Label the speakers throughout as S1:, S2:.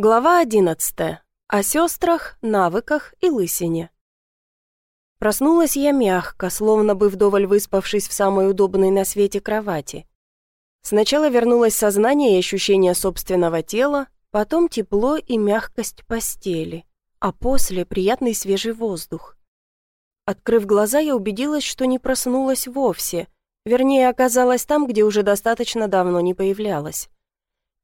S1: Глава 11. О сестрах, навыках и лысине. Проснулась я мягко, словно бы вдоволь выспавшись в самой удобной на свете кровати. Сначала вернулось сознание и ощущение собственного тела, потом тепло и мягкость постели, а после приятный свежий воздух. Открыв глаза, я убедилась, что не проснулась вовсе, вернее, оказалась там, где уже достаточно давно не появлялась.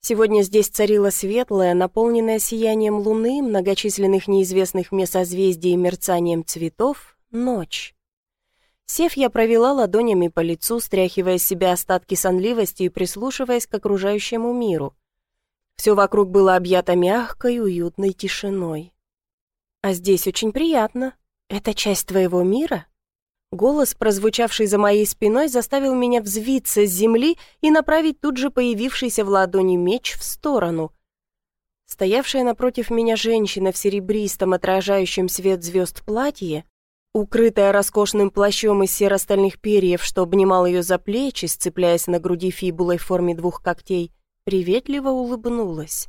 S1: Сегодня здесь царила светлая, наполненная сиянием луны, многочисленных неизвестных мне созвездий и мерцанием цветов, ночь. Сев, я провела ладонями по лицу, стряхивая с себя остатки сонливости и прислушиваясь к окружающему миру. Все вокруг было объято мягкой, уютной тишиной. «А здесь очень приятно. Это часть твоего мира?» Голос, прозвучавший за моей спиной, заставил меня взвиться с земли и направить тут же появившийся в ладони меч в сторону. Стоявшая напротив меня женщина в серебристом, отражающем свет звезд платье, укрытая роскошным плащом из серо-стальных перьев, что обнимал ее за плечи, сцепляясь на груди фибулой в форме двух когтей, приветливо улыбнулась.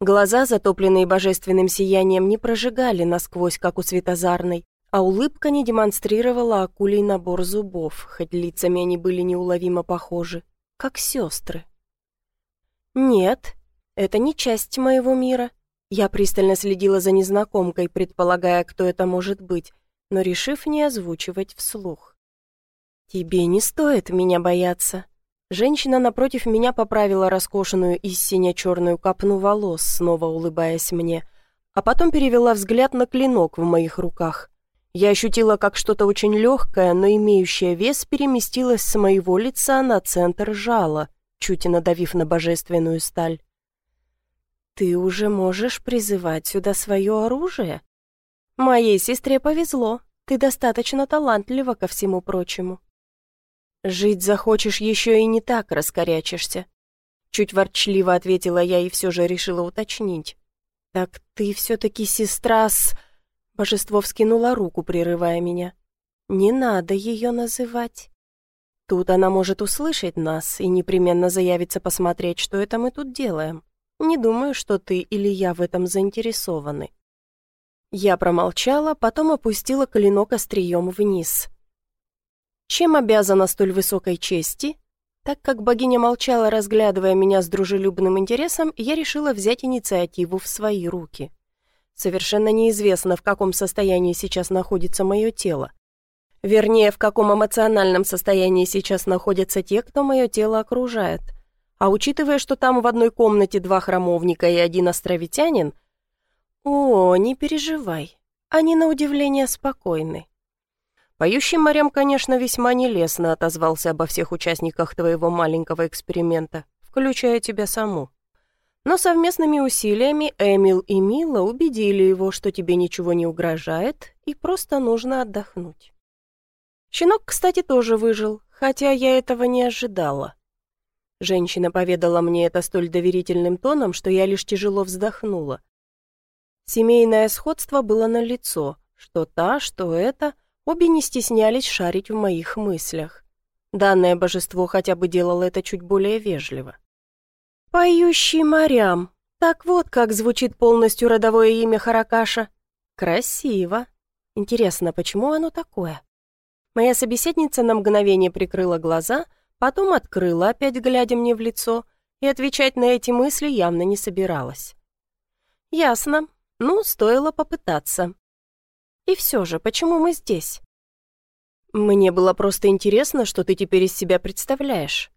S1: Глаза, затопленные божественным сиянием, не прожигали насквозь, как у светозарной, а улыбка не демонстрировала акулий набор зубов, хоть лицами они были неуловимо похожи, как сестры. «Нет, это не часть моего мира». Я пристально следила за незнакомкой, предполагая, кто это может быть, но решив не озвучивать вслух. «Тебе не стоит меня бояться». Женщина напротив меня поправила роскошенную из синя-черную копну волос, снова улыбаясь мне, а потом перевела взгляд на клинок в моих руках. Я ощутила, как что-то очень легкое, но имеющее вес переместилось с моего лица на центр жала, чуть и надавив на божественную сталь. «Ты уже можешь призывать сюда свое оружие? Моей сестре повезло, ты достаточно талантлива ко всему прочему. Жить захочешь еще и не так раскорячишься». Чуть ворчливо ответила я и все же решила уточнить. «Так ты все-таки сестра с...» Божество вскинуло руку, прерывая меня. «Не надо ее называть. Тут она может услышать нас и непременно заявится посмотреть, что это мы тут делаем. Не думаю, что ты или я в этом заинтересованы». Я промолчала, потом опустила клинок острием вниз. «Чем обязана столь высокой чести?» Так как богиня молчала, разглядывая меня с дружелюбным интересом, я решила взять инициативу в свои руки. Совершенно неизвестно, в каком состоянии сейчас находится мое тело. Вернее, в каком эмоциональном состоянии сейчас находятся те, кто мое тело окружает. А учитывая, что там в одной комнате два храмовника и один островитянин... О, не переживай, они на удивление спокойны. Поющий морям, конечно, весьма нелестно отозвался обо всех участниках твоего маленького эксперимента, включая тебя саму. Но совместными усилиями Эмил и Мила убедили его, что тебе ничего не угрожает и просто нужно отдохнуть. Щенок, кстати, тоже выжил, хотя я этого не ожидала. Женщина поведала мне это столь доверительным тоном, что я лишь тяжело вздохнула. Семейное сходство было налицо, что та, что это, обе не стеснялись шарить в моих мыслях. Данное божество хотя бы делало это чуть более вежливо. «Поющий морям. Так вот, как звучит полностью родовое имя Харакаша. Красиво. Интересно, почему оно такое?» Моя собеседница на мгновение прикрыла глаза, потом открыла, опять глядя мне в лицо, и отвечать на эти мысли явно не собиралась. «Ясно. Ну, стоило попытаться. И все же, почему мы здесь?» «Мне было просто интересно, что ты теперь из себя представляешь.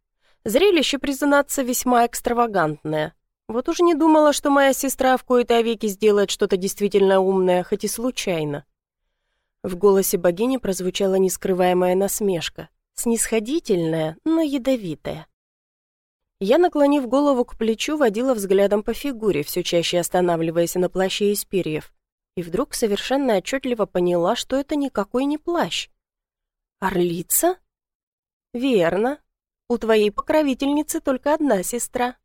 S1: Зрелище, признаться, весьма экстравагантное. Вот уж не думала, что моя сестра в кои-то веки сделает что-то действительно умное, хоть и случайно. В голосе богини прозвучала нескрываемая насмешка, снисходительная, но ядовитая. Я, наклонив голову к плечу, водила взглядом по фигуре, все чаще останавливаясь на плаще из перьев, и вдруг совершенно отчетливо поняла, что это никакой не плащ. «Орлица?» «Верно, у твоей покровительницы только одна сестра».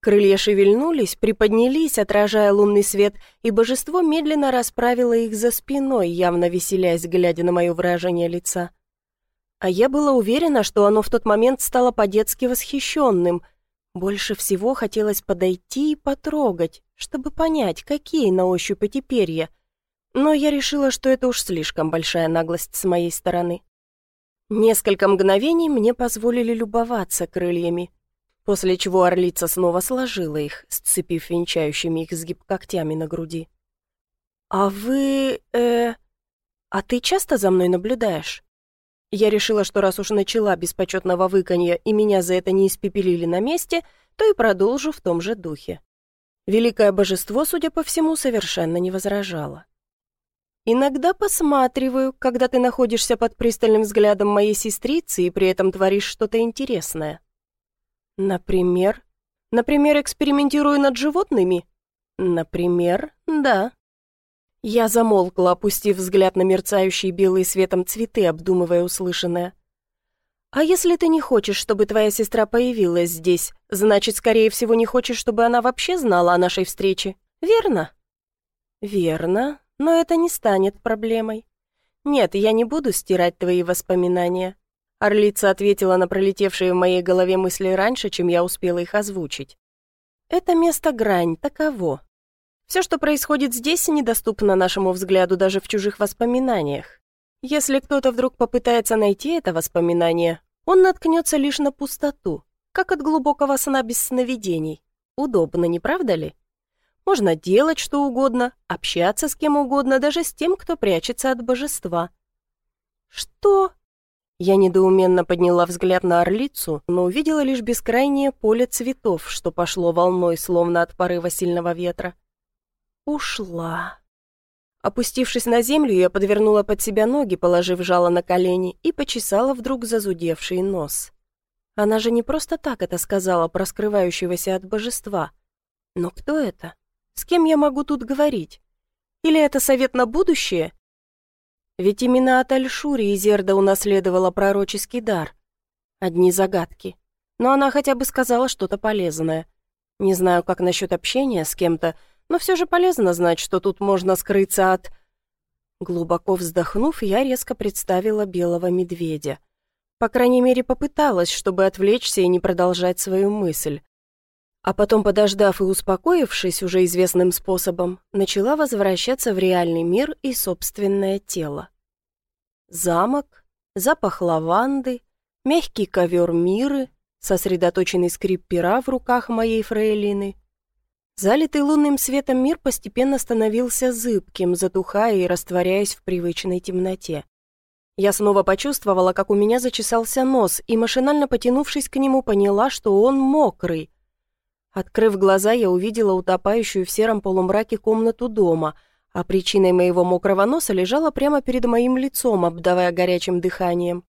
S1: Крылья шевельнулись, приподнялись, отражая лунный свет, и божество медленно расправило их за спиной, явно веселясь, глядя на мое выражение лица. А я была уверена, что оно в тот момент стало по-детски восхищенным. Больше всего хотелось подойти и потрогать, чтобы понять, какие на ощупь эти перья, но я решила, что это уж слишком большая наглость с моей стороны. Несколько мгновений мне позволили любоваться крыльями, после чего орлица снова сложила их, сцепив венчающими их сгиб когтями на груди. «А вы... э... А ты часто за мной наблюдаешь?» Я решила, что раз уж начала без почетного выканья и меня за это не испепелили на месте, то и продолжу в том же духе. Великое божество, судя по всему, совершенно не возражало. Иногда посматриваю, когда ты находишься под пристальным взглядом моей сестрицы и при этом творишь что-то интересное. Например? Например, экспериментирую над животными? Например, да. Я замолкла, опустив взгляд на мерцающие белые светом цветы, обдумывая услышанное. «А если ты не хочешь, чтобы твоя сестра появилась здесь, значит, скорее всего, не хочешь, чтобы она вообще знала о нашей встрече, верно?» «Верно», но это не станет проблемой. Нет, я не буду стирать твои воспоминания. Орлица ответила на пролетевшие в моей голове мысли раньше, чем я успела их озвучить. Это место грань, таково. Все, что происходит здесь, недоступно нашему взгляду даже в чужих воспоминаниях. Если кто-то вдруг попытается найти это воспоминание, он наткнется лишь на пустоту, как от глубокого сна без сновидений. Удобно, не правда ли? Можно делать что угодно, общаться с кем угодно, даже с тем, кто прячется от божества. «Что?» Я недоуменно подняла взгляд на орлицу, но увидела лишь бескрайнее поле цветов, что пошло волной, словно от порыва сильного ветра. Ушла. Опустившись на землю, я подвернула под себя ноги, положив жало на колени, и почесала вдруг зазудевший нос. Она же не просто так это сказала про скрывающегося от божества. Но кто это? С кем я могу тут говорить? Или это совет на будущее? Ведь именно от Альшури Изерда унаследовала пророческий дар. Одни загадки. Но она хотя бы сказала что-то полезное. Не знаю, как насчет общения с кем-то, но все же полезно знать, что тут можно скрыться от... Глубоко вздохнув, я резко представила белого медведя. По крайней мере, попыталась, чтобы отвлечься и не продолжать свою мысль а потом, подождав и успокоившись уже известным способом, начала возвращаться в реальный мир и собственное тело. Замок, запах лаванды, мягкий ковер миры, сосредоточенный скрип пера в руках моей фрейлины. Залитый лунным светом мир постепенно становился зыбким, затухая и растворяясь в привычной темноте. Я снова почувствовала, как у меня зачесался нос, и, машинально потянувшись к нему, поняла, что он мокрый, Открыв глаза, я увидела утопающую в сером полумраке комнату дома, а причиной моего мокрого носа лежала прямо перед моим лицом, обдавая горячим дыханием.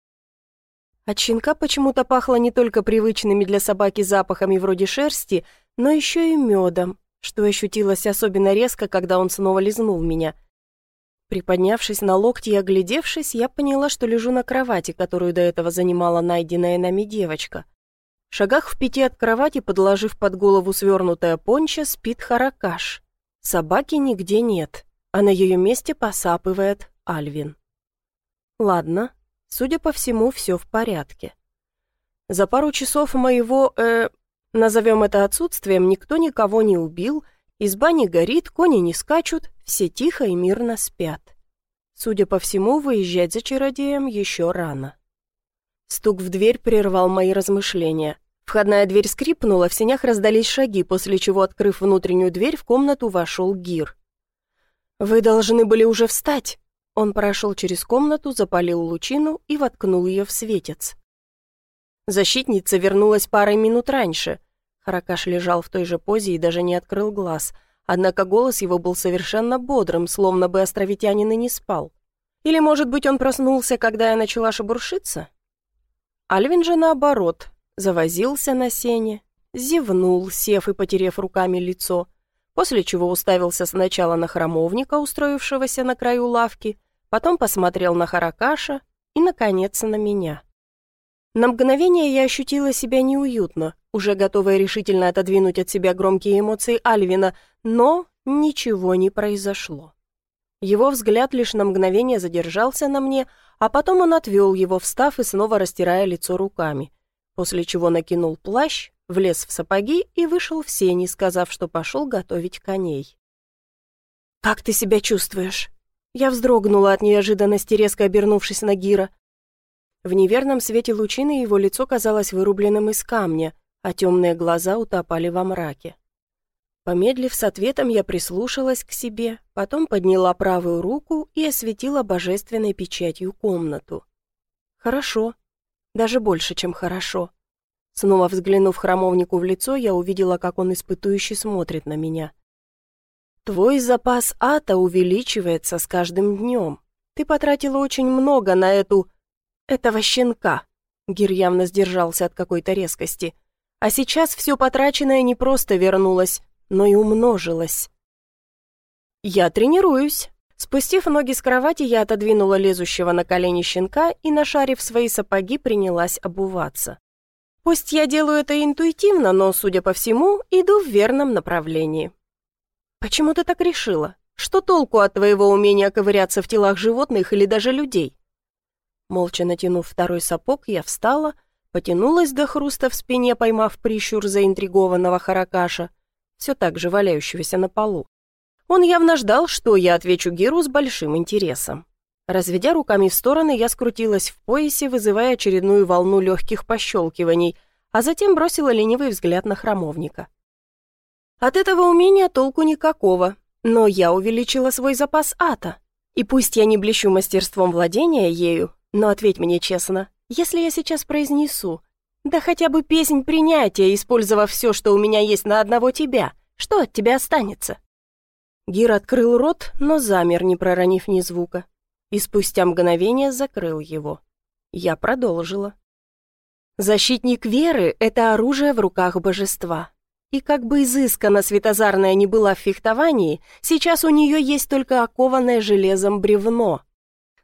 S1: От щенка почему-то пахло не только привычными для собаки запахами вроде шерсти, но еще и медом, что ощутилось особенно резко, когда он снова лизнул меня. Приподнявшись на локти и оглядевшись, я поняла, что лежу на кровати, которую до этого занимала найденная нами девочка — шагах в пяти от кровати, подложив под голову свернутая понча, спит Харакаш. Собаки нигде нет, а на ее месте посапывает Альвин. Ладно, судя по всему, все в порядке. За пару часов моего, э, назовем это отсутствием, никто никого не убил, изба не горит, кони не скачут, все тихо и мирно спят. Судя по всему, выезжать за чародеем еще рано. Стук в дверь прервал мои размышления. Входная дверь скрипнула, в сенях раздались шаги, после чего, открыв внутреннюю дверь, в комнату вошел Гир. «Вы должны были уже встать!» Он прошел через комнату, запалил лучину и воткнул ее в светец. Защитница вернулась парой минут раньше. Харакаш лежал в той же позе и даже не открыл глаз, однако голос его был совершенно бодрым, словно бы островитянин и не спал. Или, может быть, он проснулся, когда я начала шебуршиться? Альвин же, наоборот, завозился на сене, зевнул, сев и потерев руками лицо, после чего уставился сначала на храмовника, устроившегося на краю лавки, потом посмотрел на Харакаша и, наконец, на меня. На мгновение я ощутила себя неуютно, уже готовая решительно отодвинуть от себя громкие эмоции Альвина, но ничего не произошло. Его взгляд лишь на мгновение задержался на мне, а потом он отвел его, встав и снова растирая лицо руками, после чего накинул плащ, влез в сапоги и вышел в сени, сказав, что пошел готовить коней. «Как ты себя чувствуешь?» Я вздрогнула от неожиданности, резко обернувшись на Гира. В неверном свете лучины его лицо казалось вырубленным из камня, а темные глаза утопали во мраке. Помедлив с ответом, я прислушалась к себе, потом подняла правую руку и осветила божественной печатью комнату. Хорошо. Даже больше, чем хорошо. Снова взглянув храмовнику в лицо, я увидела, как он испытующе смотрит на меня. Твой запас ата увеличивается с каждым днем. Ты потратила очень много на эту... этого щенка. Гир явно сдержался от какой-то резкости. А сейчас все потраченное не просто вернулось, но и умножилось. Я тренируюсь. Спустив ноги с кровати, я отодвинула лезущего на колени щенка и, нашарив свои сапоги, принялась обуваться. Пусть я делаю это интуитивно, но, судя по всему, иду в верном направлении. «Почему ты так решила? Что толку от твоего умения ковыряться в телах животных или даже людей?» Молча натянув второй сапог, я встала, потянулась до хруста в спине, поймав прищур заинтригованного Харакаша, все так же валяющегося на полу. Он явно ждал, что я отвечу Геру с большим интересом. Разведя руками в стороны, я скрутилась в поясе, вызывая очередную волну легких пощелкиваний, а затем бросила ленивый взгляд на храмовника. От этого умения толку никакого, но я увеличила свой запас ата. И пусть я не блещу мастерством владения ею, но ответь мне честно, если я сейчас произнесу, да хотя бы песнь принятия, использовав все, что у меня есть на одного тебя, что от тебя останется?» Гир открыл рот, но замер, не проронив ни звука, и спустя мгновение закрыл его. Я продолжила. «Защитник веры — это оружие в руках божества. И как бы изысканно Светозарная не была в фехтовании, сейчас у нее есть только окованное железом бревно.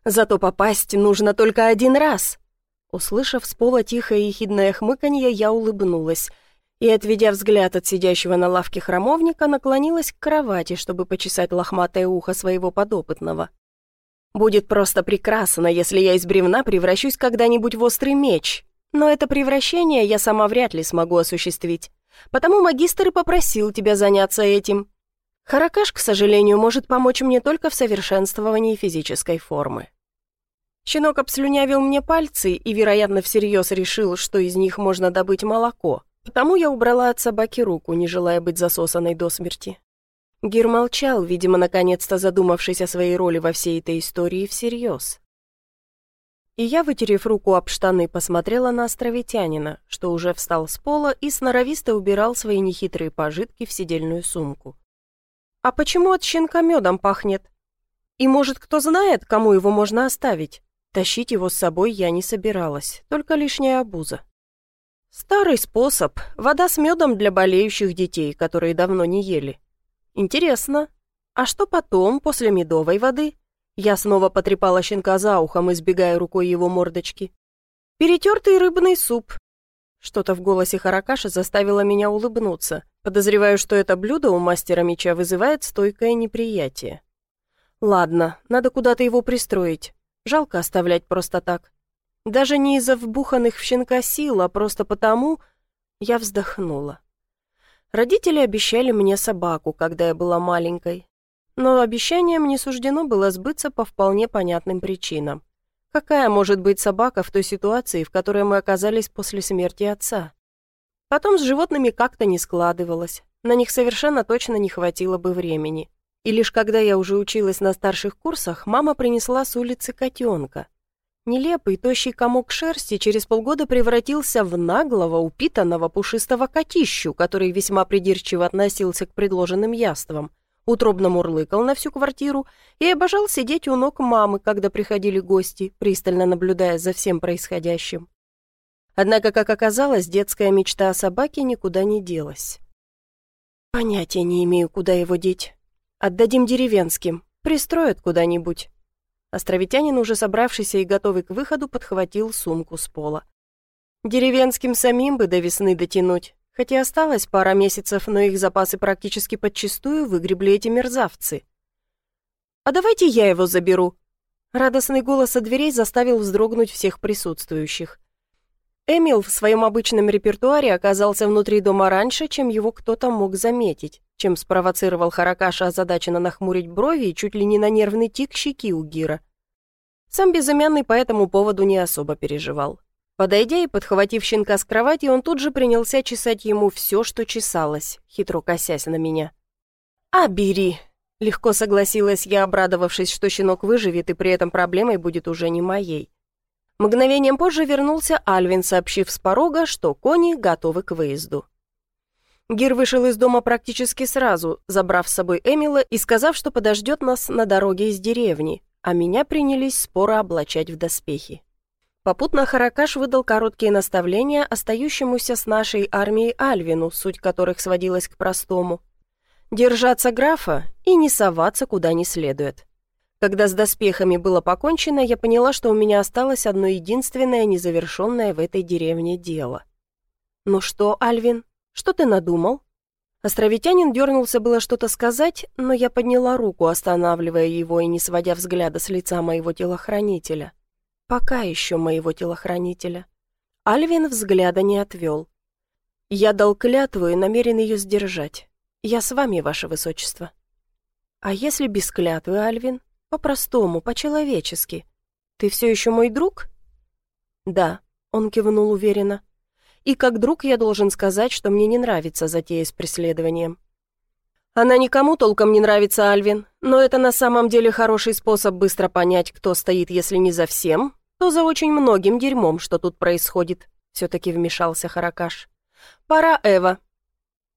S1: Зато попасть нужно только один раз. Услышав с пола тихое и хидное хмыканье, я улыбнулась и, отведя взгляд от сидящего на лавке храмовника, наклонилась к кровати, чтобы почесать лохматое ухо своего подопытного. «Будет просто прекрасно, если я из бревна превращусь когда-нибудь в острый меч, но это превращение я сама вряд ли смогу осуществить. Потому магистр и попросил тебя заняться этим. Харакаш, к сожалению, может помочь мне только в совершенствовании физической формы. Щенок обслюнявил мне пальцы и, вероятно, всерьез решил, что из них можно добыть молоко. Потому я убрала от собаки руку, не желая быть засосанной до смерти. Гир молчал, видимо, наконец-то задумавшись о своей роли во всей этой истории всерьез. И я, вытерев руку об штаны, посмотрела на островитянина, что уже встал с пола и сноровисто убирал свои нехитрые пожитки в сидельную сумку. «А почему от щенка медом пахнет? И, может, кто знает, кому его можно оставить? Тащить его с собой я не собиралась, только лишняя обуза». «Старый способ. Вода с медом для болеющих детей, которые давно не ели. Интересно. А что потом, после медовой воды?» Я снова потрепала щенка за ухом, избегая рукой его мордочки. «Перетертый рыбный суп». Что-то в голосе Харакаша заставило меня улыбнуться. Подозреваю, что это блюдо у мастера меча вызывает стойкое неприятие. Ладно, надо куда-то его пристроить. Жалко оставлять просто так. Даже не из-за вбуханных в щенка сил, а просто потому... Я вздохнула. Родители обещали мне собаку, когда я была маленькой. Но обещанием не суждено было сбыться по вполне понятным причинам. Какая может быть собака в той ситуации, в которой мы оказались после смерти отца? Потом с животными как-то не складывалось. На них совершенно точно не хватило бы времени. И лишь когда я уже училась на старших курсах, мама принесла с улицы котенка. Нелепый, тощий комок шерсти через полгода превратился в наглого, упитанного, пушистого котищу, который весьма придирчиво относился к предложенным яствам – утробно мурлыкал на всю квартиру и обожал сидеть у ног мамы, когда приходили гости, пристально наблюдая за всем происходящим. Однако, как оказалось, детская мечта о собаке никуда не делась. Понятия не имею, куда его деть. Отдадим деревенским, пристроят куда-нибудь. Островитянин, уже собравшийся и готовый к выходу, подхватил сумку с пола. Деревенским самим бы до весны дотянуть. Хотя осталось пара месяцев, но их запасы практически подчистую выгребли эти мерзавцы. «А давайте я его заберу!» Радостный голос от дверей заставил вздрогнуть всех присутствующих. Эмил в своем обычном репертуаре оказался внутри дома раньше, чем его кто-то мог заметить, чем спровоцировал Харакаша озадаченно нахмурить брови и чуть ли не на нервный тик щеки у Гира. Сам безымянный по этому поводу не особо переживал. Подойдя и подхватив щенка с кровати, он тут же принялся чесать ему все, что чесалось, хитро косясь на меня. «А, бери!» — легко согласилась я, обрадовавшись, что щенок выживет, и при этом проблемой будет уже не моей. Мгновением позже вернулся Альвин, сообщив с порога, что кони готовы к выезду. Гир вышел из дома практически сразу, забрав с собой Эмила и сказав, что подождет нас на дороге из деревни, а меня принялись споро облачать в доспехи. Попутно Харакаш выдал короткие наставления остающемуся с нашей армией Альвину, суть которых сводилась к простому. Держаться графа и не соваться куда не следует. Когда с доспехами было покончено, я поняла, что у меня осталось одно единственное незавершенное в этой деревне дело. «Ну что, Альвин, что ты надумал?» Островитянин дернулся было что-то сказать, но я подняла руку, останавливая его и не сводя взгляда с лица моего телохранителя. Пока еще моего телохранителя. Альвин взгляда не отвел. Я дал клятву и намерен ее сдержать. Я с вами, ваше высочество. А если без клятвы, Альвин? По-простому, по-человечески. Ты все еще мой друг? Да, он кивнул уверенно. И как друг я должен сказать, что мне не нравится затея с преследованием. Она никому толком не нравится, Альвин, но это на самом деле хороший способ быстро понять, кто стоит, если не за всем, то за очень многим дерьмом, что тут происходит. Все-таки вмешался Харакаш. Пора, Эва.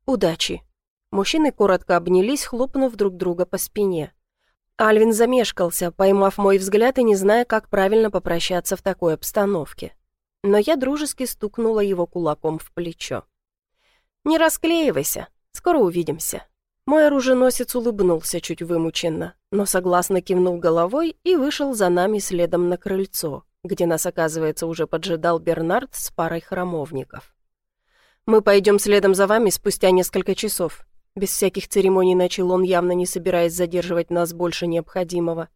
S1: Удачи. Мужчины коротко обнялись, хлопнув друг друга по спине. Альвин замешкался, поймав мой взгляд и не зная, как правильно попрощаться в такой обстановке. Но я дружески стукнула его кулаком в плечо. «Не расклеивайся, скоро увидимся». Мой оруженосец улыбнулся чуть вымученно, но согласно кивнул головой и вышел за нами следом на крыльцо, где нас, оказывается, уже поджидал Бернард с парой храмовников. «Мы пойдем следом за вами спустя несколько часов. Без всяких церемоний начал он, явно не собираясь задерживать нас больше необходимого.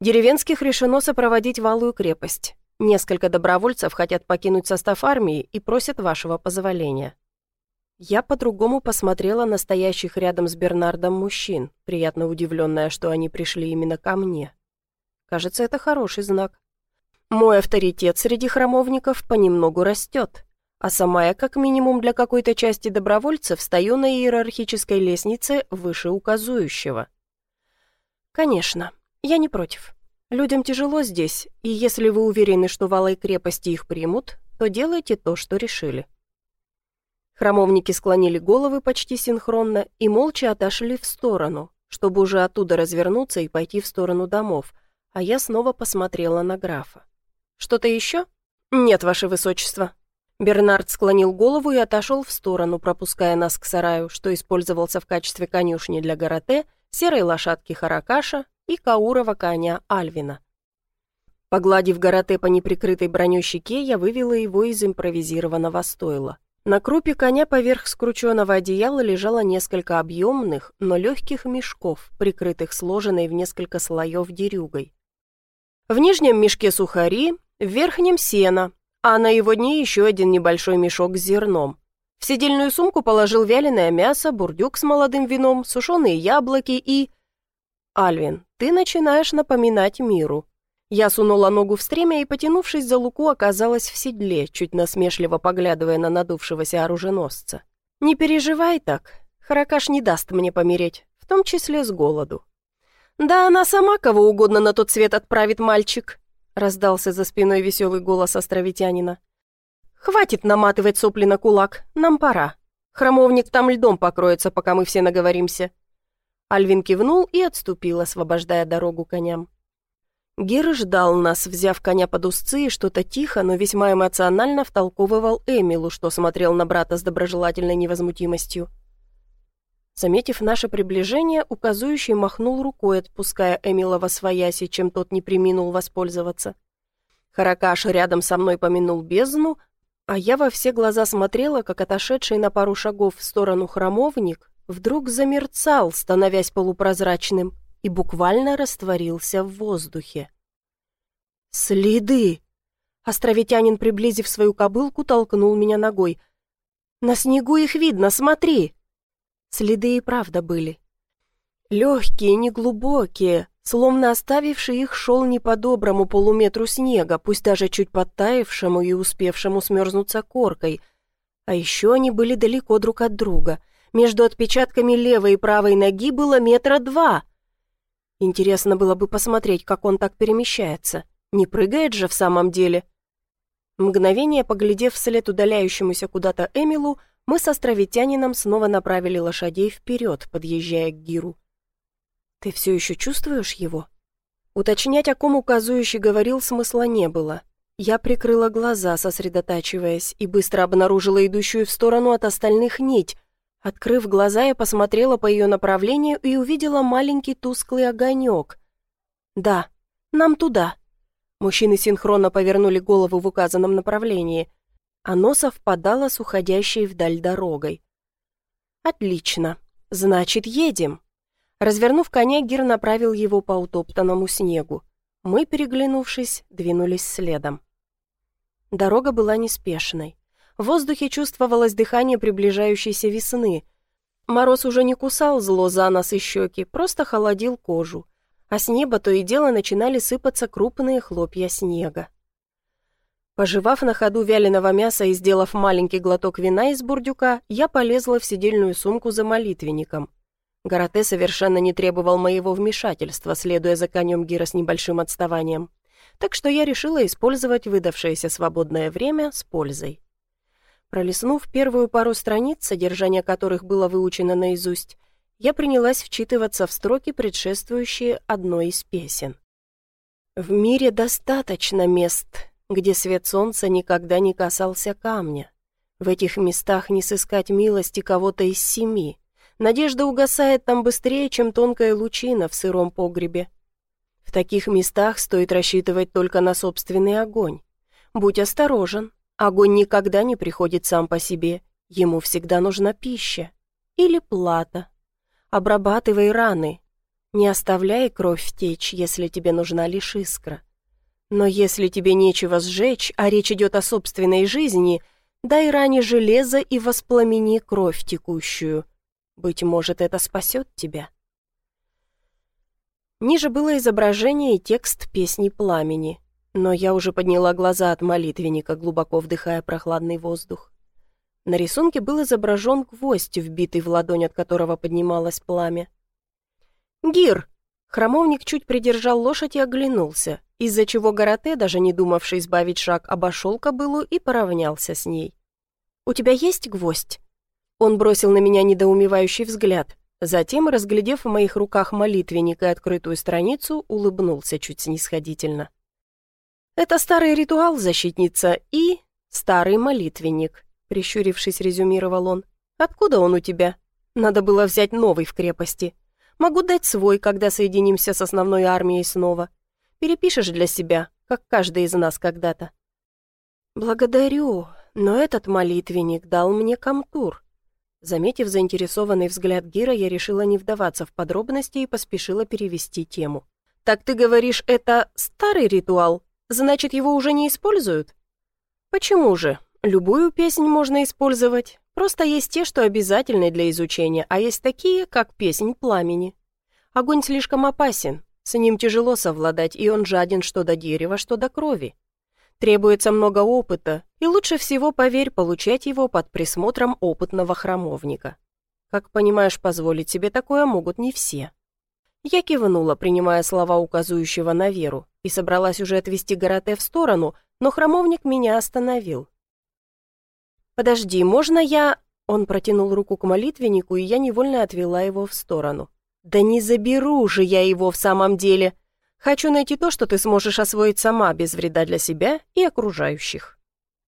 S1: Деревенских решено сопроводить валую крепость. Несколько добровольцев хотят покинуть состав армии и просят вашего позволения. Я по-другому посмотрела на стоящих рядом с Бернардом мужчин, приятно удивленная, что они пришли именно ко мне. Кажется, это хороший знак. Мой авторитет среди храмовников понемногу растет а сама я как минимум для какой-то части добровольцев стою на иерархической лестнице выше указующего. Конечно, я не против. Людям тяжело здесь, и если вы уверены, что в Алой крепости их примут, то делайте то, что решили. Храмовники склонили головы почти синхронно и молча отошли в сторону, чтобы уже оттуда развернуться и пойти в сторону домов, а я снова посмотрела на графа. «Что-то еще?» «Нет, ваше высочество», Бернард склонил голову и отошел в сторону, пропуская нас к сараю, что использовался в качестве конюшни для Гарате, серой лошадки Харакаша и каурова коня Альвина. Погладив Гарате по неприкрытой броню щеке, я вывела его из импровизированного стойла. На крупе коня поверх скрученного одеяла лежало несколько объемных, но легких мешков, прикрытых сложенной в несколько слоев дерюгой. В нижнем мешке сухари, в верхнем сено, а на его дне еще один небольшой мешок с зерном. В сидельную сумку положил вяленое мясо, бурдюк с молодым вином, сушеные яблоки и... «Альвин, ты начинаешь напоминать миру». Я сунула ногу в стремя и, потянувшись за луку, оказалась в седле, чуть насмешливо поглядывая на надувшегося оруженосца. «Не переживай так. Харакаш не даст мне помереть, в том числе с голоду». «Да она сама кого угодно на тот свет отправит, мальчик», раздался за спиной веселый голос островитянина. «Хватит наматывать сопли на кулак, нам пора. Хромовник там льдом покроется, пока мы все наговоримся». Альвин кивнул и отступил, освобождая дорогу коням. Гир ждал нас, взяв коня под узцы и что-то тихо, но весьма эмоционально втолковывал Эмилу, что смотрел на брата с доброжелательной невозмутимостью. Заметив наше приближение, указующий махнул рукой, отпуская Эмила во свояси, чем тот не приминул воспользоваться. Харакаш рядом со мной помянул бездну, а я во все глаза смотрела, как отошедший на пару шагов в сторону храмовник вдруг замерцал, становясь полупрозрачным, и буквально растворился в воздухе. «Следы!» Островитянин, приблизив свою кобылку, толкнул меня ногой. «На снегу их видно, смотри!» Следы и правда были. Легкие, неглубокие, словно оставивший их шел не по доброму полуметру снега, пусть даже чуть подтаявшему и успевшему смерзнуться коркой. А еще они были далеко друг от друга. Между отпечатками левой и правой ноги было метра два. Интересно было бы посмотреть, как он так перемещается. Не прыгает же в самом деле. Мгновение поглядев вслед удаляющемуся куда-то Эмилу, мы с островитянином снова направили лошадей вперед, подъезжая к Гиру. «Ты все еще чувствуешь его?» Уточнять, о ком указующий говорил, смысла не было. Я прикрыла глаза, сосредотачиваясь, и быстро обнаружила идущую в сторону от остальных нить. Открыв глаза, я посмотрела по ее направлению и увидела маленький тусклый огонек. «Да, нам туда», Мужчины синхронно повернули голову в указанном направлении. Оно совпадало с уходящей вдаль дорогой. «Отлично. Значит, едем». Развернув коня, Гир направил его по утоптанному снегу. Мы, переглянувшись, двинулись следом. Дорога была неспешной. В воздухе чувствовалось дыхание приближающейся весны. Мороз уже не кусал зло за нос и щеки, просто холодил кожу а с неба то и дело начинали сыпаться крупные хлопья снега. Пожевав на ходу вяленого мяса и сделав маленький глоток вина из бурдюка, я полезла в сидельную сумку за молитвенником. Гарате совершенно не требовал моего вмешательства, следуя за конем Гира с небольшим отставанием. Так что я решила использовать выдавшееся свободное время с пользой. Пролистнув первую пару страниц, содержание которых было выучено наизусть, я принялась вчитываться в строки, предшествующие одной из песен. «В мире достаточно мест, где свет солнца никогда не касался камня. В этих местах не сыскать милости кого-то из семи. Надежда угасает там быстрее, чем тонкая лучина в сыром погребе. В таких местах стоит рассчитывать только на собственный огонь. Будь осторожен, огонь никогда не приходит сам по себе, ему всегда нужна пища или плата, Обрабатывай раны. Не оставляй кровь течь, если тебе нужна лишь искра. Но если тебе нечего сжечь, а речь идет о собственной жизни, дай ране железо и воспламени кровь текущую. Быть может, это спасет тебя. Ниже было изображение и текст песни пламени, но я уже подняла глаза от молитвенника, глубоко вдыхая прохладный воздух. На рисунке был изображен гвоздь, вбитый в ладонь, от которого поднималось пламя. «Гир!» Хромовник чуть придержал лошадь и оглянулся, из-за чего Гарате, даже не думавший избавить шаг, обошел кобылу и поравнялся с ней. «У тебя есть гвоздь?» Он бросил на меня недоумевающий взгляд, затем, разглядев в моих руках молитвенник и открытую страницу, улыбнулся чуть снисходительно. «Это старый ритуал, защитница, и старый молитвенник. Прищурившись, резюмировал он. «Откуда он у тебя? Надо было взять новый в крепости. Могу дать свой, когда соединимся с основной армией снова. Перепишешь для себя, как каждый из нас когда-то». «Благодарю, но этот молитвенник дал мне камтур». Заметив заинтересованный взгляд Гира, я решила не вдаваться в подробности и поспешила перевести тему. «Так ты говоришь, это старый ритуал? Значит, его уже не используют?» «Почему же? Любую песнь можно использовать, просто есть те, что обязательны для изучения, а есть такие, как песнь пламени. Огонь слишком опасен, с ним тяжело совладать, и он жаден что до дерева, что до крови. Требуется много опыта, и лучше всего, поверь, получать его под присмотром опытного храмовника. Как понимаешь, позволить себе такое могут не все. Я кивнула, принимая слова указующего на веру, и собралась уже отвести Гарате в сторону, но храмовник меня остановил. «Подожди, можно я...» Он протянул руку к молитвеннику, и я невольно отвела его в сторону. «Да не заберу же я его в самом деле! Хочу найти то, что ты сможешь освоить сама, без вреда для себя и окружающих».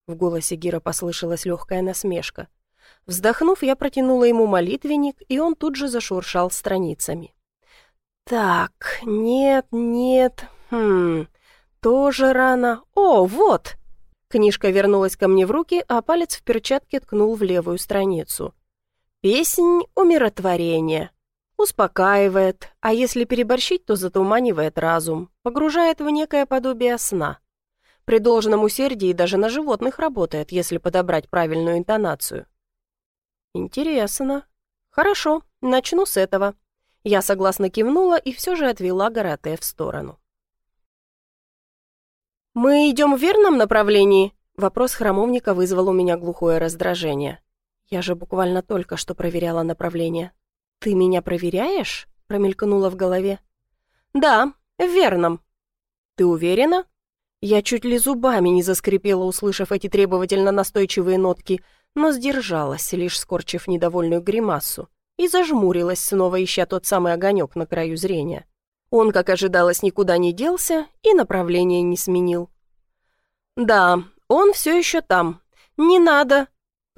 S1: В голосе Гира послышалась легкая насмешка. Вздохнув, я протянула ему молитвенник, и он тут же зашуршал страницами. «Так, нет, нет, хм, тоже рано. О, вот!» Книжка вернулась ко мне в руки, а палец в перчатке ткнул в левую страницу. «Песнь умиротворения. Успокаивает, а если переборщить, то затуманивает разум, погружает в некое подобие сна. При должном усердии даже на животных работает, если подобрать правильную интонацию. Интересно. Хорошо, начну с этого. Я согласно кивнула и все же отвела Гарате в сторону. «Мы идем в верном направлении?» Вопрос храмовника вызвал у меня глухое раздражение. Я же буквально только что проверяла направление. «Ты меня проверяешь?» — промелькнуло в голове. «Да, в верном». «Ты уверена?» Я чуть ли зубами не заскрипела, услышав эти требовательно настойчивые нотки, но сдержалась, лишь скорчив недовольную гримасу, и зажмурилась, снова ища тот самый огонек на краю зрения. Он, как ожидалось, никуда не делся и направление не сменил. «Да, он все еще там. Не надо!»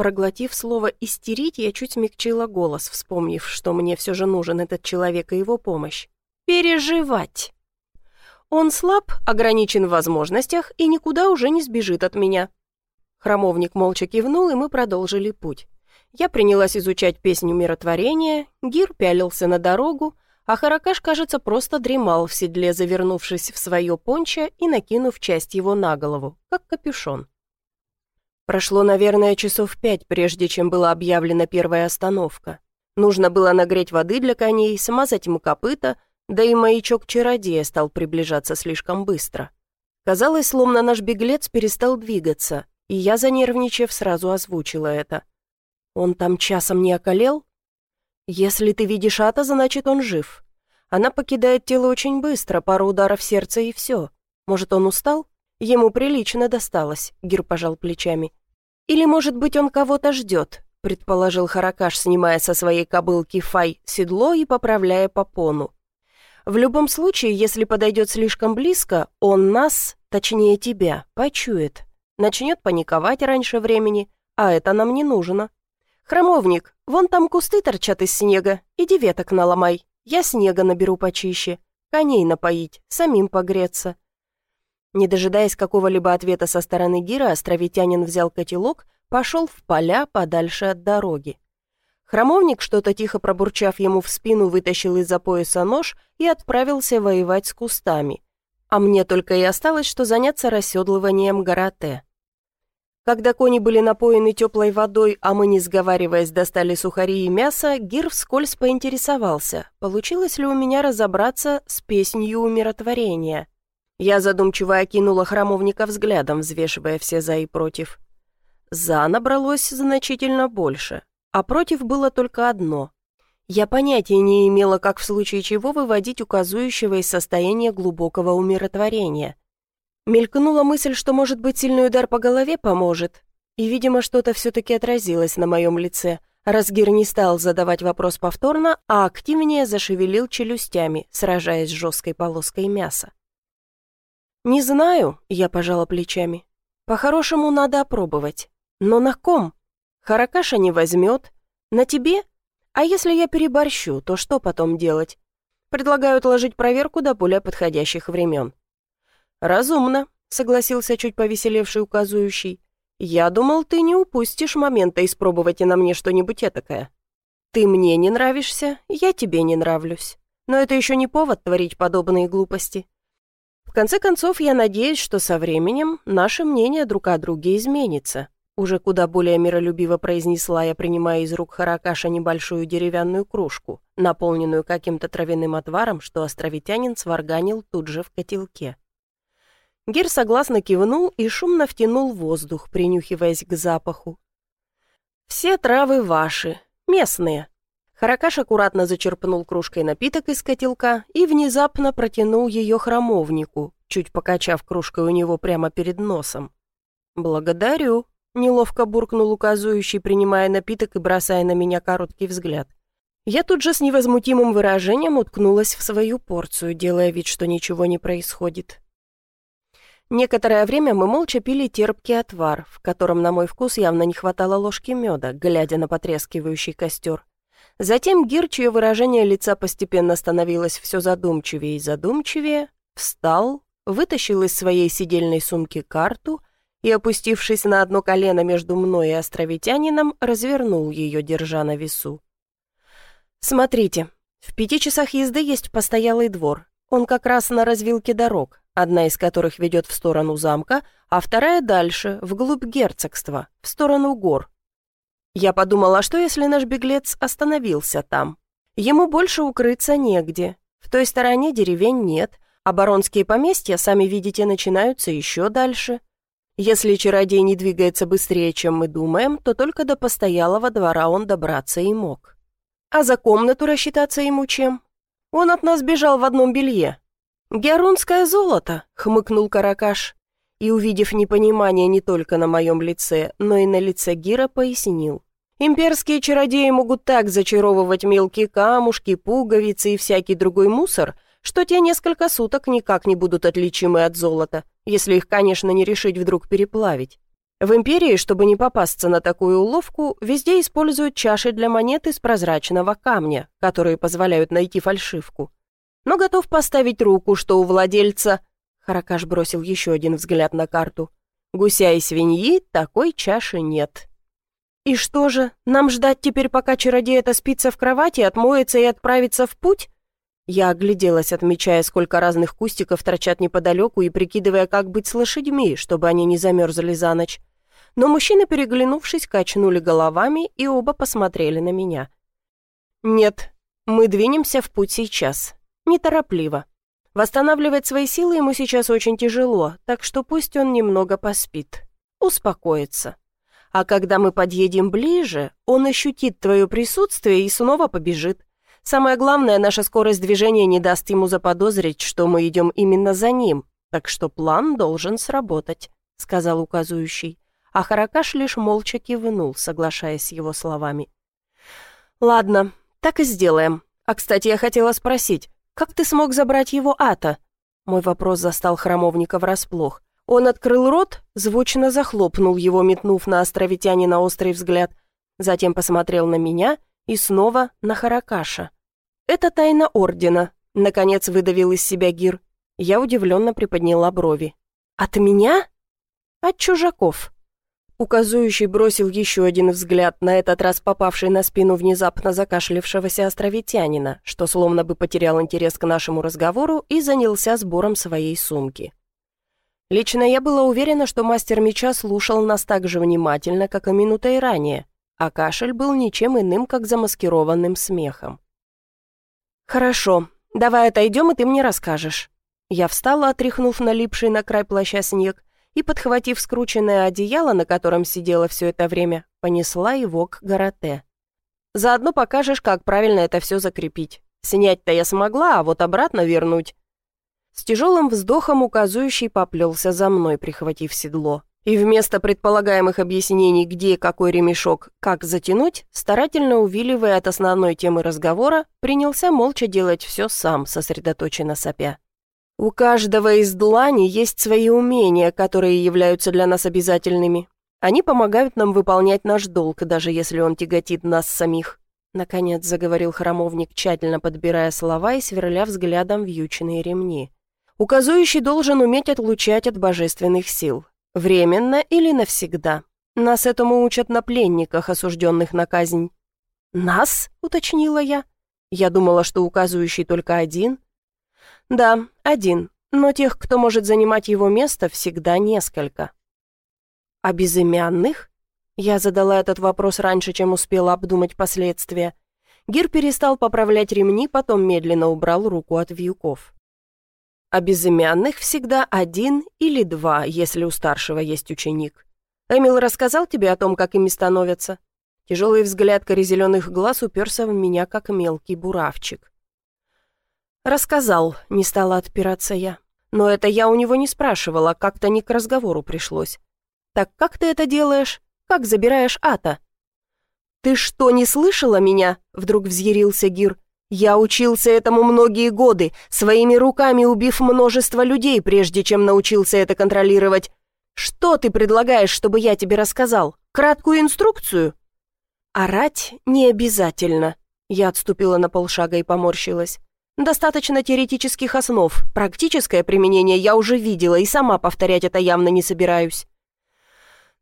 S1: Проглотив слово «истерить», я чуть смягчила голос, вспомнив, что мне все же нужен этот человек и его помощь. «Переживать!» Он слаб, ограничен в возможностях и никуда уже не сбежит от меня. Хромовник молча кивнул, и мы продолжили путь. Я принялась изучать песню миротворения, Гир пялился на дорогу, а Харакаш, кажется, просто дремал в седле, завернувшись в свое пончо и накинув часть его на голову, как капюшон. Прошло, наверное, часов пять, прежде чем была объявлена первая остановка. Нужно было нагреть воды для коней, смазать ему копыта — да и маячок-чародея стал приближаться слишком быстро. Казалось, словно наш беглец перестал двигаться, и я, занервничав, сразу озвучила это. «Он там часом не околел?» «Если ты видишь Ата, значит, он жив. Она покидает тело очень быстро, пару ударов сердца и все. Может, он устал? Ему прилично досталось», — Гир пожал плечами. «Или, может быть, он кого-то ждет», — предположил Харакаш, снимая со своей кобылки Фай седло и поправляя попону. В любом случае, если подойдет слишком близко, он нас, точнее тебя, почует. Начнет паниковать раньше времени, а это нам не нужно. Хромовник, вон там кусты торчат из снега, иди веток наломай. Я снега наберу почище. Коней напоить, самим погреться. Не дожидаясь какого-либо ответа со стороны Гира, островитянин взял котелок, пошел в поля подальше от дороги. Хромовник, что-то тихо пробурчав ему в спину, вытащил из-за пояса нож и отправился воевать с кустами. А мне только и осталось, что заняться расседлыванием гарате. Когда кони были напоены теплой водой, а мы, не сговариваясь, достали сухари и мясо, Гир вскользь поинтересовался, получилось ли у меня разобраться с песнью умиротворения. Я задумчиво окинула храмовника взглядом, взвешивая все «за» и «против». «За» набралось значительно больше а против было только одно. Я понятия не имела, как в случае чего выводить указующего из состояния глубокого умиротворения. Мелькнула мысль, что, может быть, сильный удар по голове поможет. И, видимо, что-то все-таки отразилось на моем лице. Разгир не стал задавать вопрос повторно, а активнее зашевелил челюстями, сражаясь с жесткой полоской мяса. «Не знаю», — я пожала плечами. «По-хорошему надо опробовать. Но на ком?» Харакаша не возьмет. На тебе? А если я переборщу, то что потом делать? Предлагаю отложить проверку до более подходящих времен. Разумно, согласился чуть повеселевший указующий. Я думал, ты не упустишь момента испробовать и на мне что-нибудь этакое. Ты мне не нравишься, я тебе не нравлюсь. Но это еще не повод творить подобные глупости. В конце концов, я надеюсь, что со временем наше мнение друг о друге изменится. Уже куда более миролюбиво произнесла я, принимая из рук Харакаша небольшую деревянную кружку, наполненную каким-то травяным отваром, что островитянин сварганил тут же в котелке. Гир согласно кивнул и шумно втянул воздух, принюхиваясь к запаху. «Все травы ваши, местные». Харакаш аккуратно зачерпнул кружкой напиток из котелка и внезапно протянул ее храмовнику, чуть покачав кружкой у него прямо перед носом. «Благодарю», Неловко буркнул указующий, принимая напиток и бросая на меня короткий взгляд. Я тут же с невозмутимым выражением уткнулась в свою порцию, делая вид, что ничего не происходит. Некоторое время мы молча пили терпкий отвар, в котором, на мой вкус, явно не хватало ложки меда, глядя на потрескивающий костер. Затем Гир, чье выражение лица постепенно становилось все задумчивее и задумчивее, встал, вытащил из своей сидельной сумки карту — и, опустившись на одно колено между мной и островитянином, развернул ее, держа на весу. «Смотрите, в пяти часах езды есть постоялый двор. Он как раз на развилке дорог, одна из которых ведет в сторону замка, а вторая дальше, вглубь герцогства, в сторону гор. Я подумала, а что если наш беглец остановился там? Ему больше укрыться негде. В той стороне деревень нет, а баронские поместья, сами видите, начинаются еще дальше. Если чародей не двигается быстрее, чем мы думаем, то только до постоялого двора он добраться и мог. А за комнату рассчитаться ему чем? Он от нас бежал в одном белье. «Герунское золото», — хмыкнул Каракаш. И, увидев непонимание не только на моем лице, но и на лице Гира, пояснил. «Имперские чародеи могут так зачаровывать мелкие камушки, пуговицы и всякий другой мусор, что те несколько суток никак не будут отличимы от золота, если их, конечно, не решить вдруг переплавить. В империи, чтобы не попасться на такую уловку, везде используют чаши для монет из прозрачного камня, которые позволяют найти фальшивку. Но готов поставить руку, что у владельца... Харакаш бросил еще один взгляд на карту. Гуся и свиньи такой чаши нет. «И что же, нам ждать теперь, пока чародей отоспится в кровати, отмоется и отправится в путь?» Я огляделась, отмечая, сколько разных кустиков торчат неподалеку и прикидывая, как быть с лошадьми, чтобы они не замерзли за ночь но мужчины, переглянувшись, качнули головами и оба посмотрели на меня. «Нет, мы двинемся в путь сейчас. Неторопливо. Восстанавливать свои силы ему сейчас очень тяжело, так что пусть он немного поспит. Успокоится. А когда мы подъедем ближе, он ощутит твое присутствие и снова побежит. Самое главное, наша скорость движения не даст ему заподозрить, что мы идем именно за ним, так что план должен сработать», — сказал указующий а Харакаш лишь молча кивнул, соглашаясь с его словами. «Ладно, так и сделаем. А, кстати, я хотела спросить, как ты смог забрать его ата?» Мой вопрос застал храмовника врасплох. Он открыл рот, звучно захлопнул его, метнув на островитянина острый взгляд, затем посмотрел на меня и снова на Харакаша. «Это тайна Ордена», — наконец выдавил из себя Гир. Я удивленно приподняла брови. «От меня?» «От чужаков», Указующий бросил еще один взгляд, на этот раз попавший на спину внезапно закашлившегося островитянина, что словно бы потерял интерес к нашему разговору и занялся сбором своей сумки. Лично я была уверена, что мастер меча слушал нас так же внимательно, как и минутой ранее, а кашель был ничем иным, как замаскированным смехом. «Хорошо, давай отойдем, и ты мне расскажешь». Я встала, отряхнув налипший на край плаща снег, и, подхватив скрученное одеяло, на котором сидела все это время, понесла его к Гарате. «Заодно покажешь, как правильно это все закрепить. Снять-то я смогла, а вот обратно вернуть». С тяжелым вздохом указующий поплелся за мной, прихватив седло. И вместо предполагаемых объяснений, где какой ремешок, как затянуть, старательно увиливая от основной темы разговора, принялся молча делать все сам, сосредоточенно сопя. У каждого из длани есть свои умения, которые являются для нас обязательными. Они помогают нам выполнять наш долг, даже если он тяготит нас самих. Наконец заговорил храмовник, тщательно подбирая слова и сверля взглядом вьючные ремни. Указующий должен уметь отлучать от божественных сил. Временно или навсегда. Нас этому учат на пленниках, осужденных на казнь. «Нас?» — уточнила я. Я думала, что указующий только один — да, один, но тех, кто может занимать его место, всегда несколько. А безымянных? Я задала этот вопрос раньше, чем успела обдумать последствия. Гир перестал поправлять ремни, потом медленно убрал руку от вьюков. А безымянных всегда один или два, если у старшего есть ученик. Эмил рассказал тебе о том, как ими становятся? Тяжелый взгляд корезеленых глаз уперся в меня, как мелкий буравчик. «Рассказал», — не стала отпираться я. «Но это я у него не спрашивала, как-то не к разговору пришлось. Так как ты это делаешь? Как забираешь ата?» «Ты что, не слышала меня?» — вдруг взъярился Гир. «Я учился этому многие годы, своими руками убив множество людей, прежде чем научился это контролировать. Что ты предлагаешь, чтобы я тебе рассказал? Краткую инструкцию?» «Орать не обязательно», — я отступила на полшага и поморщилась. Достаточно теоретических основ. Практическое применение я уже видела и сама повторять это явно не собираюсь.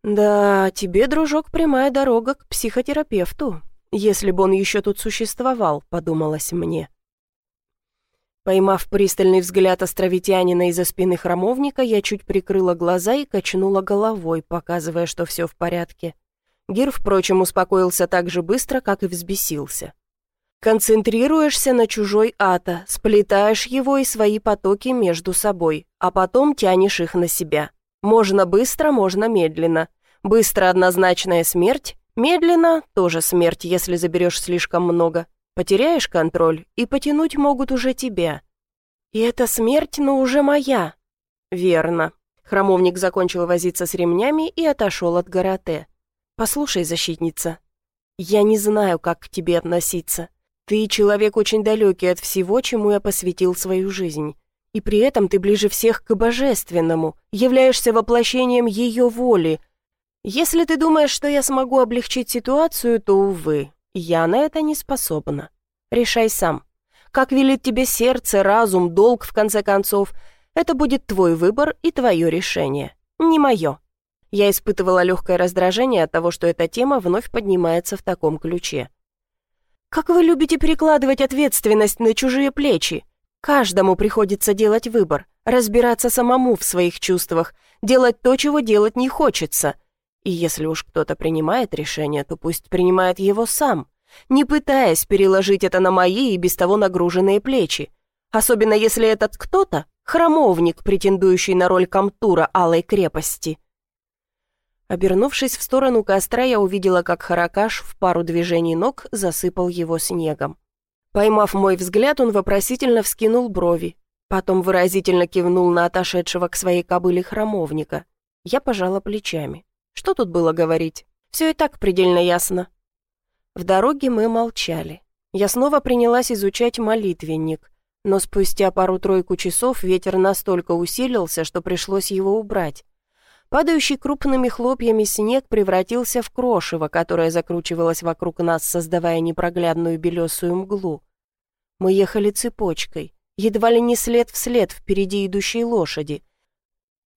S1: Да, тебе, дружок, прямая дорога к психотерапевту, если бы он еще тут существовал, подумалось мне. Поймав пристальный взгляд островитянина из-за спины храмовника, я чуть прикрыла глаза и качнула головой, показывая, что все в порядке. Гир, впрочем, успокоился так же быстро, как и взбесился. Концентрируешься на чужой ата, сплетаешь его и свои потоки между собой, а потом тянешь их на себя. Можно быстро, можно медленно. Быстро однозначная смерть, медленно тоже смерть, если заберешь слишком много. Потеряешь контроль, и потянуть могут уже тебя. И эта смерть, но уже моя. Верно. Храмовник закончил возиться с ремнями и отошел от Гарате. «Послушай, защитница, я не знаю, как к тебе относиться. Ты человек очень далекий от всего, чему я посвятил свою жизнь. И при этом ты ближе всех к божественному, являешься воплощением ее воли. Если ты думаешь, что я смогу облегчить ситуацию, то, увы, я на это не способна. Решай сам. Как велит тебе сердце, разум, долг, в конце концов, это будет твой выбор и твое решение, не мое. Я испытывала легкое раздражение от того, что эта тема вновь поднимается в таком ключе. «Как вы любите перекладывать ответственность на чужие плечи? Каждому приходится делать выбор, разбираться самому в своих чувствах, делать то, чего делать не хочется. И если уж кто-то принимает решение, то пусть принимает его сам, не пытаясь переложить это на мои и без того нагруженные плечи. Особенно если этот кто-то — храмовник, претендующий на роль комтура Алой крепости. Обернувшись в сторону костра, я увидела, как Харакаш в пару движений ног засыпал его снегом. Поймав мой взгляд, он вопросительно вскинул брови, потом выразительно кивнул на отошедшего к своей кобыле храмовника. Я пожала плечами. Что тут было говорить? Все и так предельно ясно. В дороге мы молчали. Я снова принялась изучать молитвенник, но спустя пару-тройку часов ветер настолько усилился, что пришлось его убрать. Падающий крупными хлопьями снег превратился в крошево, которое закручивалось вокруг нас, создавая непроглядную белесую мглу. Мы ехали цепочкой, едва ли не след в след впереди идущей лошади,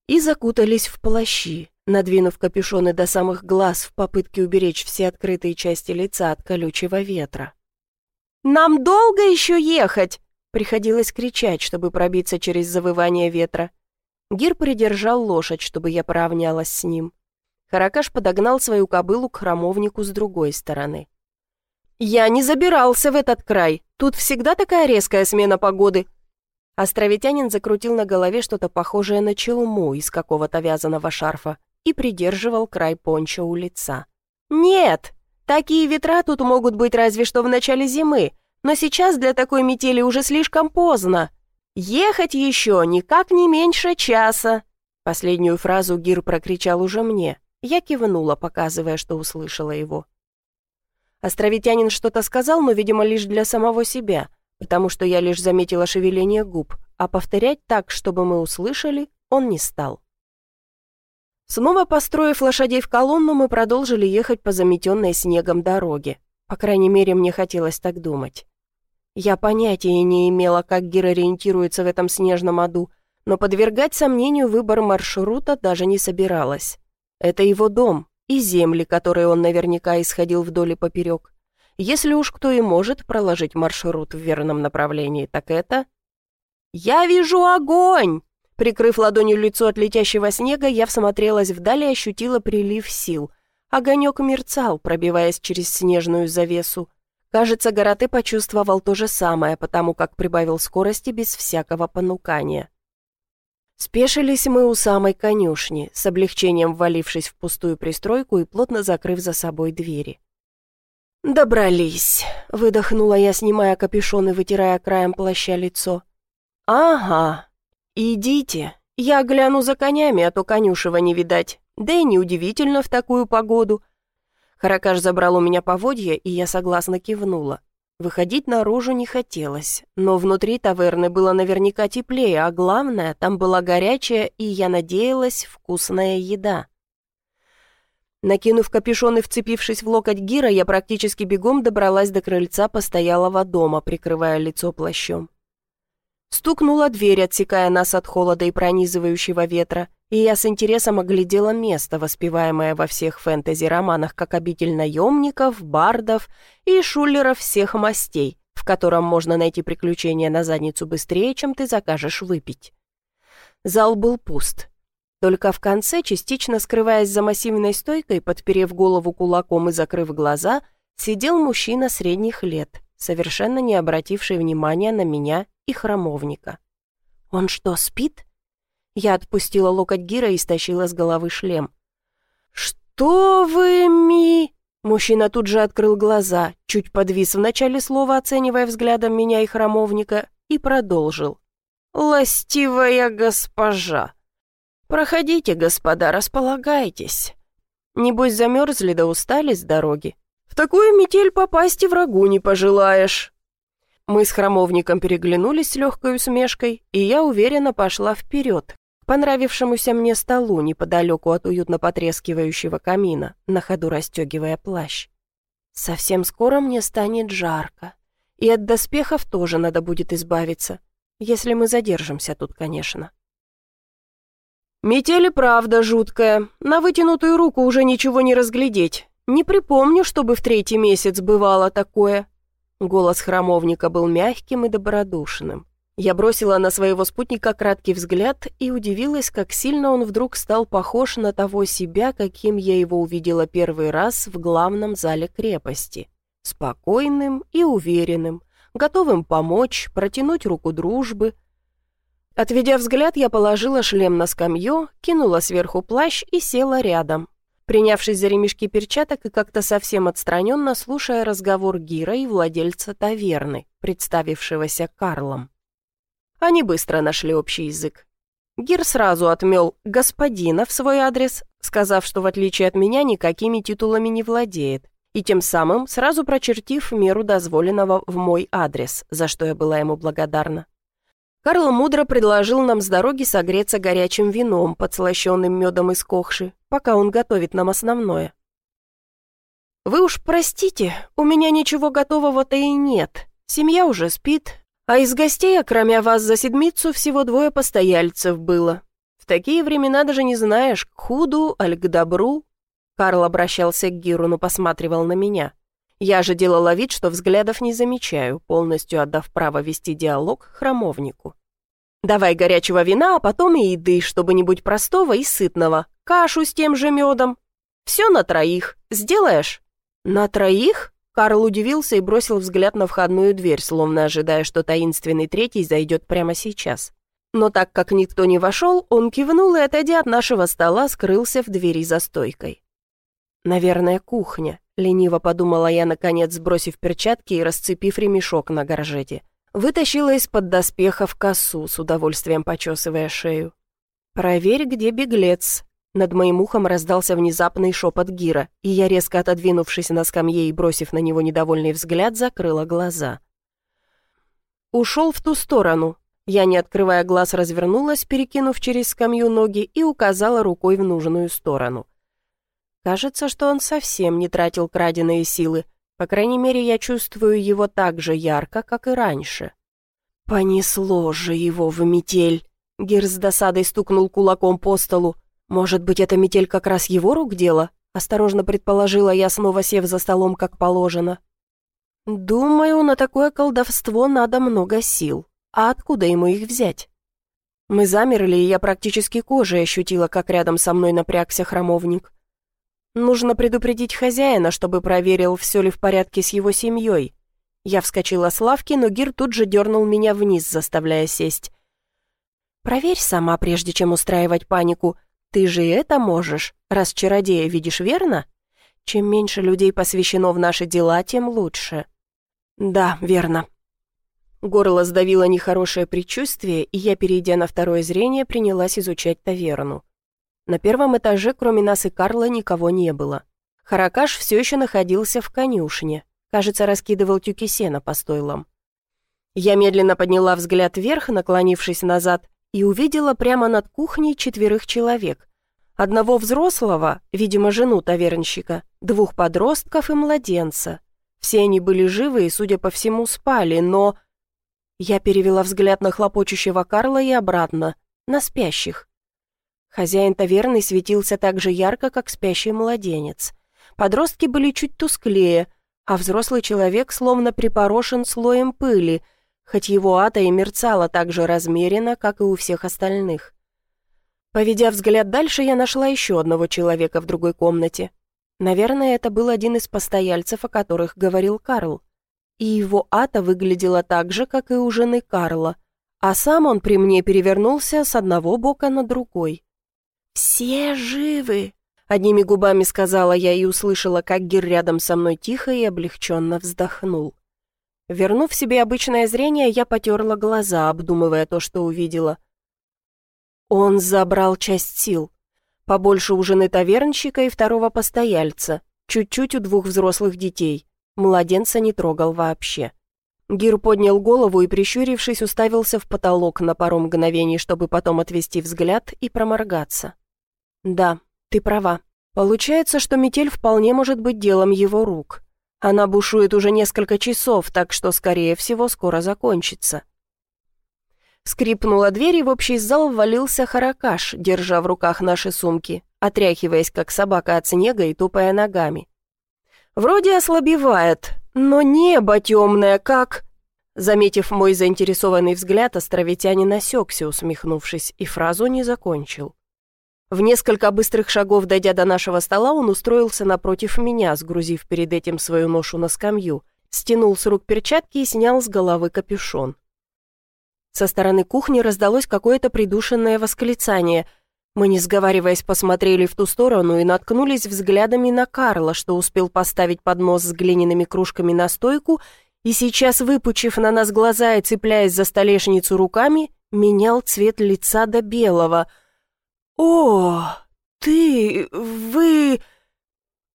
S1: и закутались в плащи, надвинув капюшоны до самых глаз в попытке уберечь все открытые части лица от колючего ветра. «Нам долго еще ехать?» Приходилось кричать, чтобы пробиться через завывание ветра. Гир придержал лошадь, чтобы я поравнялась с ним. Каракаш подогнал свою кобылу к храмовнику с другой стороны. «Я не забирался в этот край. Тут всегда такая резкая смена погоды», Островитянин закрутил на голове что-то похожее на челму из какого-то вязаного шарфа и придерживал край понча у лица. «Нет! Такие ветра тут могут быть разве что в начале зимы, но сейчас для такой метели уже слишком поздно. Ехать еще никак не меньше часа!» Последнюю фразу Гир прокричал уже мне. Я кивнула, показывая, что услышала его. Островитянин что-то сказал, но, видимо, лишь для самого себя — потому что я лишь заметила шевеление губ, а повторять так, чтобы мы услышали, он не стал. Снова построив лошадей в колонну, мы продолжили ехать по заметенной снегом дороге. По крайней мере, мне хотелось так думать. Я понятия не имела, как Гир ориентируется в этом снежном аду, но подвергать сомнению выбор маршрута даже не собиралась. Это его дом и земли, которые он наверняка исходил вдоль и поперек. Если уж кто и может проложить маршрут в верном направлении, так это... «Я вижу огонь!» Прикрыв ладонью лицо от летящего снега, я всмотрелась вдали и ощутила прилив сил. Огонек мерцал, пробиваясь через снежную завесу. Кажется, Гараты почувствовал то же самое, потому как прибавил скорости без всякого понукания. Спешились мы у самой конюшни, с облегчением ввалившись в пустую пристройку и плотно закрыв за собой двери. «Добрались», — выдохнула я, снимая капюшон и вытирая краем плаща лицо. «Ага, идите, я гляну за конями, а то конюшева не видать, да и неудивительно в такую погоду». Харакаш забрал у меня поводья, и я согласно кивнула. Выходить наружу не хотелось, но внутри таверны было наверняка теплее, а главное, там была горячая и, я надеялась, вкусная еда. Накинув капюшон и вцепившись в локоть Гира, я практически бегом добралась до крыльца постоялого дома, прикрывая лицо плащом. Стукнула дверь, отсекая нас от холода и пронизывающего ветра, и я с интересом оглядела место, воспеваемое во всех фэнтези-романах как обитель наемников, бардов и шулеров всех мастей, в котором можно найти приключения на задницу быстрее, чем ты закажешь выпить. Зал был пуст. Только в конце, частично скрываясь за массивной стойкой, подперев голову кулаком и закрыв глаза, сидел мужчина средних лет, совершенно не обративший внимания на меня и храмовника. «Он что, спит?» Я отпустила локоть Гира и стащила с головы шлем. «Что вы ми...» Мужчина тут же открыл глаза, чуть подвис в начале слова, оценивая взглядом меня и храмовника, и продолжил. «Ластивая госпожа! Проходите, господа, располагайтесь. Небось, замерзли да устали с дороги. В такую метель попасть и врагу не пожелаешь». Мы с храмовником переглянулись с легкой усмешкой, и я уверенно пошла вперед, к понравившемуся мне столу неподалеку от уютно потрескивающего камина, на ходу расстегивая плащ. Совсем скоро мне станет жарко, и от доспехов тоже надо будет избавиться, если мы задержимся тут, конечно. Метель правда жуткая, на вытянутую руку уже ничего не разглядеть. Не припомню, чтобы в третий месяц бывало такое. Голос храмовника был мягким и добродушным. Я бросила на своего спутника краткий взгляд и удивилась, как сильно он вдруг стал похож на того себя, каким я его увидела первый раз в главном зале крепости. Спокойным и уверенным, готовым помочь, протянуть руку дружбы. Отведя взгляд, я положила шлем на скамью, кинула сверху плащ и села рядом, принявшись за ремешки перчаток и как-то совсем отстраненно слушая разговор Гира и владельца таверны, представившегося Карлом. Они быстро нашли общий язык. Гир сразу отмел «господина» в свой адрес, сказав, что в отличие от меня никакими титулами не владеет, и тем самым сразу прочертив меру дозволенного в мой адрес, за что я была ему благодарна. Карл мудро предложил нам с дороги согреться горячим вином, подслащенным медом из кохши, пока он готовит нам основное. «Вы уж простите, у меня ничего готового-то и нет. Семья уже спит, а из гостей, окромя вас за седмицу, всего двое постояльцев было. В такие времена даже не знаешь, к худу, аль к добру». Карл обращался к Гиру, но посматривал на меня. Я же делала вид, что взглядов не замечаю, полностью отдав право вести диалог храмовнику. «Давай горячего вина, а потом и еды, что-нибудь простого и сытного. Кашу с тем же медом. Все на троих. Сделаешь?» «На троих?» Карл удивился и бросил взгляд на входную дверь, словно ожидая, что таинственный третий зайдет прямо сейчас. Но так как никто не вошел, он кивнул и, отойдя от нашего стола, скрылся в двери за стойкой. «Наверное, кухня», — лениво подумала я, наконец, сбросив перчатки и расцепив ремешок на горжете. Вытащила из-под доспехов косу, с удовольствием почесывая шею. «Проверь, где беглец». Над моим ухом раздался внезапный шепот Гира, и я, резко отодвинувшись на скамье и бросив на него недовольный взгляд, закрыла глаза. Ушел в ту сторону. Я, не открывая глаз, развернулась, перекинув через скамью ноги и указала рукой в нужную сторону. Кажется, что он совсем не тратил краденые силы. По крайней мере, я чувствую его так же ярко, как и раньше. Понесло же его в метель. Гир с досадой стукнул кулаком по столу. Может быть, эта метель как раз его рук дело? Осторожно предположила я, снова сев за столом, как положено. Думаю, на такое колдовство надо много сил. А откуда ему их взять? Мы замерли, и я практически кожей ощутила, как рядом со мной напрягся храмовник. Нужно предупредить хозяина, чтобы проверил, все ли в порядке с его семьей. Я вскочила с лавки, но Гир тут же дернул меня вниз, заставляя сесть. «Проверь сама, прежде чем устраивать панику. Ты же это можешь, раз чародея видишь, верно? Чем меньше людей посвящено в наши дела, тем лучше». «Да, верно». Горло сдавило нехорошее предчувствие, и я, перейдя на второе зрение, принялась изучать таверну. На первом этаже, кроме нас и Карла, никого не было. Харакаш все еще находился в конюшне. Кажется, раскидывал тюки сена по стойлам. Я медленно подняла взгляд вверх, наклонившись назад, и увидела прямо над кухней четверых человек. Одного взрослого, видимо, жену тавернщика, двух подростков и младенца. Все они были живы и, судя по всему, спали, но... Я перевела взгляд на хлопочущего Карла и обратно, на спящих. Хозяин таверны светился так же ярко, как спящий младенец. Подростки были чуть тусклее, а взрослый человек словно припорошен слоем пыли, хоть его ата и мерцала так же размеренно, как и у всех остальных. Поведя взгляд дальше, я нашла еще одного человека в другой комнате. Наверное, это был один из постояльцев, о которых говорил Карл. И его ата выглядела так же, как и у жены Карла, а сам он при мне перевернулся с одного бока на другой. «Все живы!» — одними губами сказала я и услышала, как Гир рядом со мной тихо и облегченно вздохнул. Вернув себе обычное зрение, я потерла глаза, обдумывая то, что увидела — он забрал часть сил. Побольше у жены тавернщика и второго постояльца, чуть-чуть у двух взрослых детей. Младенца не трогал вообще. Гир поднял голову и, прищурившись, уставился в потолок на пару мгновений, чтобы потом отвести взгляд и проморгаться. «Да, ты права. Получается, что метель вполне может быть делом его рук. Она бушует уже несколько часов, так что, скорее всего, скоро закончится. Скрипнула дверь, и в общий зал ввалился Харакаш, держа в руках наши сумки, отряхиваясь, как собака от снега и тупая ногами. «Вроде ослабевает, но небо темное, как...» Заметив мой заинтересованный взгляд, островитянин осекся, усмехнувшись, и фразу не закончил. В несколько быстрых шагов, дойдя до нашего стола, он устроился напротив меня, сгрузив перед этим свою ношу на скамью, стянул с рук перчатки и снял с головы капюшон. Со стороны кухни раздалось какое-то придушенное восклицание. Мы, не сговариваясь, посмотрели в ту сторону и наткнулись взглядами на Карла, что успел поставить поднос с глиняными кружками на стойку и сейчас, выпучив на нас глаза и цепляясь за столешницу руками, менял цвет лица до белого. «О, ты... вы...»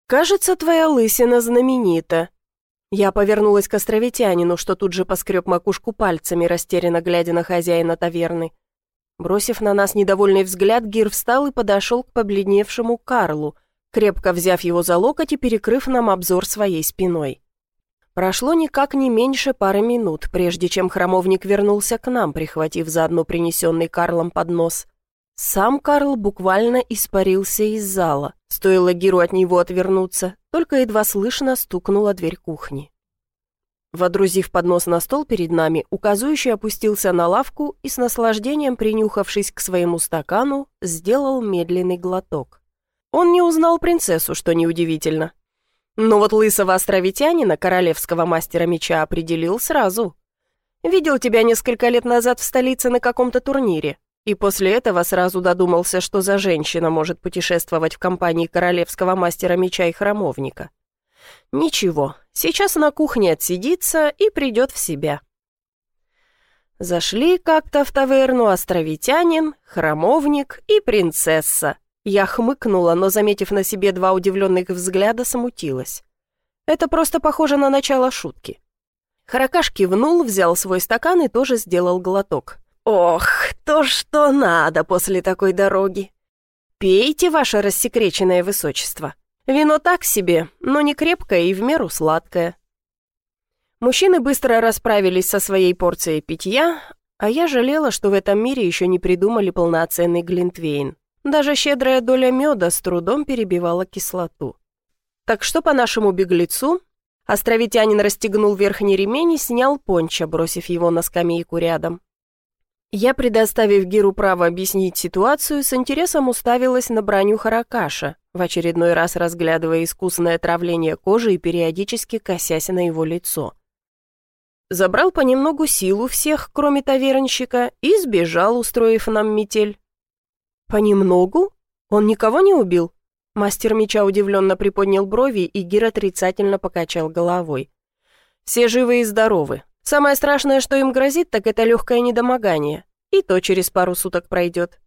S1: «Кажется, твоя лысина знаменита», я повернулась к островитянину, что тут же поскреб макушку пальцами, растерянно глядя на хозяина таверны. Бросив на нас недовольный взгляд, Гир встал и подошел к побледневшему Карлу, крепко взяв его за локоть и перекрыв нам обзор своей спиной. Прошло никак не меньше пары минут, прежде чем храмовник вернулся к нам, прихватив заодно принесенный Карлом поднос. Сам Карл буквально испарился из зала. Стоило Гиру от него отвернуться, только едва слышно стукнула дверь кухни. Водрузив поднос на стол перед нами, указующий опустился на лавку и с наслаждением, принюхавшись к своему стакану, сделал медленный глоток. Он не узнал принцессу, что неудивительно. Но вот лысого островитянина, королевского мастера меча, определил сразу. «Видел тебя несколько лет назад в столице на каком-то турнире. И после этого сразу додумался, что за женщина может путешествовать в компании королевского мастера меча и храмовника. Ничего, сейчас на кухне отсидится и придет в себя. Зашли как-то в таверну островитянин, храмовник и принцесса. Я хмыкнула, но, заметив на себе два удивленных взгляда, смутилась. Это просто похоже на начало шутки. Харакаш кивнул, взял свой стакан и тоже сделал глоток. «Ох, то, что надо после такой дороги! Пейте, ваше рассекреченное высочество. Вино так себе, но не крепкое и в меру сладкое». Мужчины быстро расправились со своей порцией питья, а я жалела, что в этом мире еще не придумали полноценный глинтвейн. Даже щедрая доля меда с трудом перебивала кислоту. Так что по нашему беглецу островитянин расстегнул верхний ремень и снял понча, бросив его на скамейку рядом. Я, предоставив Гиру право объяснить ситуацию, с интересом уставилась на броню Харакаша, в очередной раз разглядывая искусное травление кожи и периодически косясь на его лицо. Забрал понемногу силу всех, кроме тавернщика, и сбежал, устроив нам метель. «Понемногу? Он никого не убил?» Мастер меча удивленно приподнял брови, и Гир отрицательно покачал головой. «Все живы и здоровы. Самое страшное, что им грозит, так это легкое недомогание. И то через пару суток пройдет.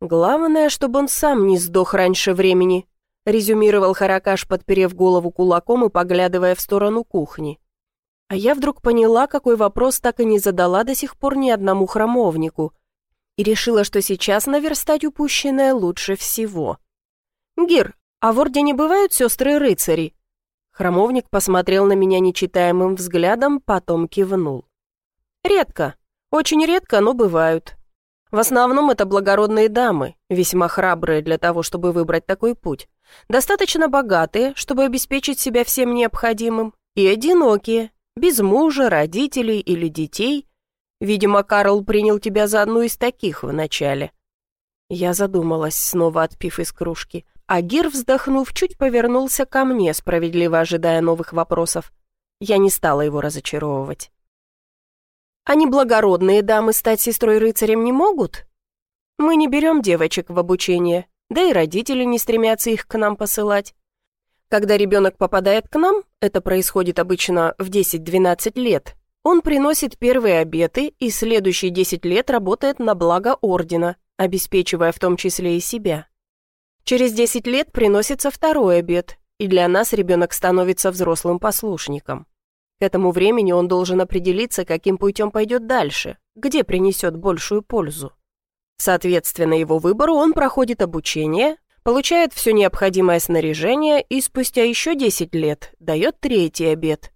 S1: Главное, чтобы он сам не сдох раньше времени, резюмировал Харакаш, подперев голову кулаком и поглядывая в сторону кухни. А я вдруг поняла, какой вопрос так и не задала до сих пор ни одному храмовнику, и решила, что сейчас наверстать упущенное лучше всего. «Гир, а в Ордене бывают сестры-рыцари?» Хромовник посмотрел на меня нечитаемым взглядом, потом кивнул. «Редко. Очень редко, но бывают. В основном это благородные дамы, весьма храбрые для того, чтобы выбрать такой путь. Достаточно богатые, чтобы обеспечить себя всем необходимым, И одинокие, без мужа, родителей или детей. Видимо, Карл принял тебя за одну из таких вначале». Я задумалась, снова отпив из кружки. А Гир, вздохнув, чуть повернулся ко мне, справедливо ожидая новых вопросов. Я не стала его разочаровывать. «А неблагородные дамы стать сестрой-рыцарем не могут?» «Мы не берем девочек в обучение, да и родители не стремятся их к нам посылать. Когда ребенок попадает к нам, это происходит обычно в 10-12 лет, он приносит первые обеты и следующие 10 лет работает на благо Ордена, обеспечивая в том числе и себя. Через 10 лет приносится второй обед, и для нас ребенок становится взрослым послушником. К этому времени он должен определиться, каким путем пойдет дальше, где принесет большую пользу. Соответственно, его выбору он проходит обучение, получает все необходимое снаряжение и спустя еще 10 лет дает третий обед,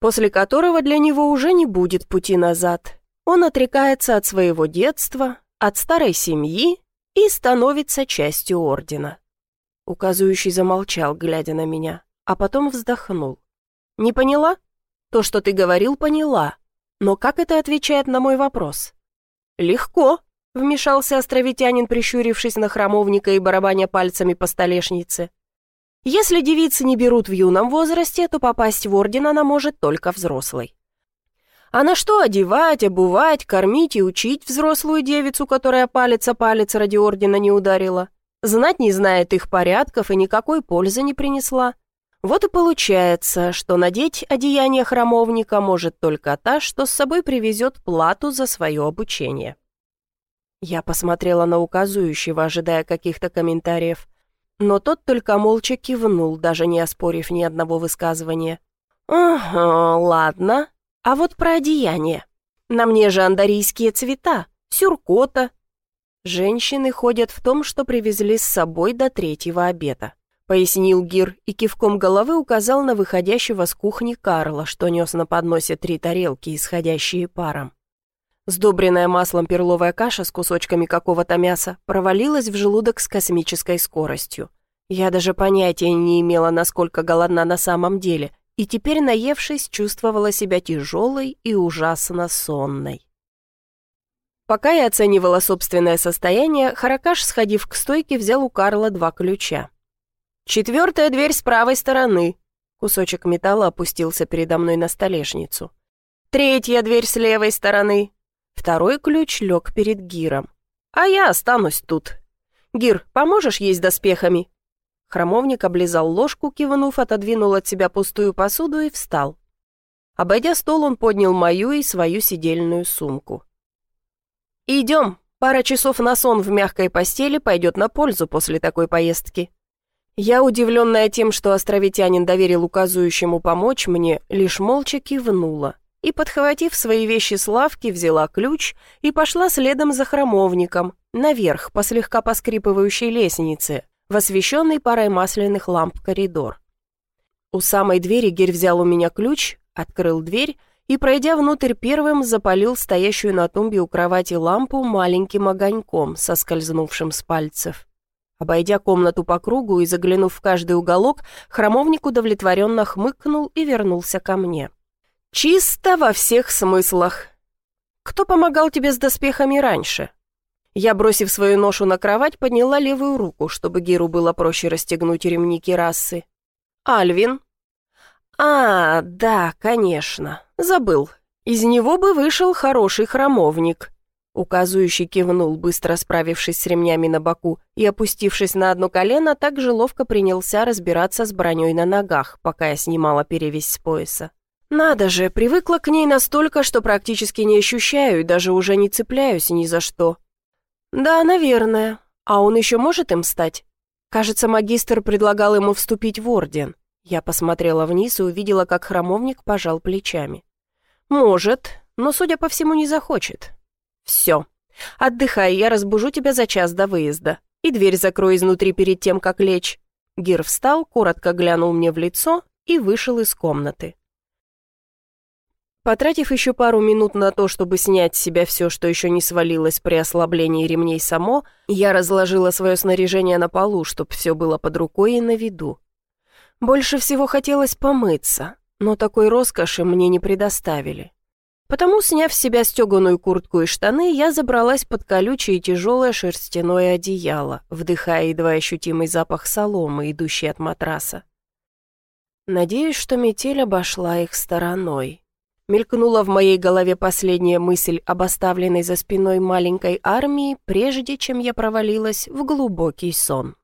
S1: после которого для него уже не будет пути назад. Он отрекается от своего детства, от старой семьи и становится частью ордена. Указывающий замолчал, глядя на меня, а потом вздохнул. «Не поняла? То, что ты говорил, поняла. Но как это отвечает на мой вопрос?» «Легко», — вмешался островитянин, прищурившись на храмовника и барабаня пальцами по столешнице. «Если девицы не берут в юном возрасте, то попасть в орден она может только взрослой. А на что одевать, обувать, кормить и учить взрослую девицу, которая палец о палец ради ордена не ударила? Знать не знает их порядков и никакой пользы не принесла. Вот и получается, что надеть одеяние храмовника может только та, что с собой привезет плату за свое обучение. Я посмотрела на указывающего, ожидая каких-то комментариев. Но тот только молча кивнул, даже не оспорив ни одного высказывания. «Ага, ладно, а вот про одеяние. На мне же андарийские цвета, сюркота. Женщины ходят в том, что привезли с собой до третьего обеда. Пояснил Гир и кивком головы указал на выходящего с кухни Карла, что нес на подносе три тарелки, исходящие паром. Сдобренная маслом перловая каша с кусочками какого-то мяса провалилась в желудок с космической скоростью. Я даже понятия не имела, насколько голодна на самом деле, и теперь, наевшись, чувствовала себя тяжелой и ужасно сонной. Пока я оценивала собственное состояние, Харакаш, сходив к стойке, взял у Карла два ключа. «Четвертая дверь с правой стороны». Кусочек металла опустился передо мной на столешницу. «Третья дверь с левой стороны». Второй ключ лег перед Гиром. «А я останусь тут. Гир, поможешь есть доспехами?» Хромовник облизал ложку, кивнув, отодвинул от себя пустую посуду и встал. Обойдя стол, он поднял мою и свою сидельную сумку. «Идем. Пара часов на сон в мягкой постели пойдет на пользу после такой поездки». Я, удивленная тем, что островитянин доверил указывающему помочь мне, лишь молча кивнула и, подхватив свои вещи с лавки, взяла ключ и пошла следом за хромовником, наверх по слегка поскрипывающей лестнице, в освещенный парой масляных ламп коридор. У самой двери Герь взял у меня ключ, открыл дверь и, пройдя внутрь первым, запалил стоящую на тумбе у кровати лампу маленьким огоньком, соскользнувшим с пальцев. Обойдя комнату по кругу и заглянув в каждый уголок, храмовник удовлетворенно хмыкнул и вернулся ко мне. «Чисто во всех смыслах. Кто помогал тебе с доспехами раньше?» Я, бросив свою ношу на кровать, подняла левую руку, чтобы Геру было проще расстегнуть ремни керасы. «Альвин?» «А, да, конечно. Забыл. Из него бы вышел хороший храмовник». Указывающий кивнул, быстро справившись с ремнями на боку, и, опустившись на одно колено, так же ловко принялся разбираться с броней на ногах, пока я снимала перевязь с пояса. «Надо же, привыкла к ней настолько, что практически не ощущаю и даже уже не цепляюсь ни за что. «Да, наверное. А он еще может им стать?» Кажется, магистр предлагал ему вступить в орден. Я посмотрела вниз и увидела, как храмовник пожал плечами. «Может, но, судя по всему, не захочет». «Все. Отдыхай, я разбужу тебя за час до выезда. И дверь закрой изнутри перед тем, как лечь». Гир встал, коротко глянул мне в лицо и вышел из комнаты. Потратив еще пару минут на то, чтобы снять с себя все, что еще не свалилось при ослаблении ремней само, я разложила свое снаряжение на полу, чтобы все было под рукой и на виду. Больше всего хотелось помыться. но такой роскоши мне не предоставили. Потому, сняв с себя стеганую куртку и штаны, я забралась под колючее и тяжелое шерстяное одеяло, вдыхая едва ощутимый запах соломы, идущий от матраса. Надеюсь, что метель обошла их стороной. Мелькнула в моей голове последняя мысль об оставленной за спиной маленькой армии, прежде чем я провалилась в глубокий сон.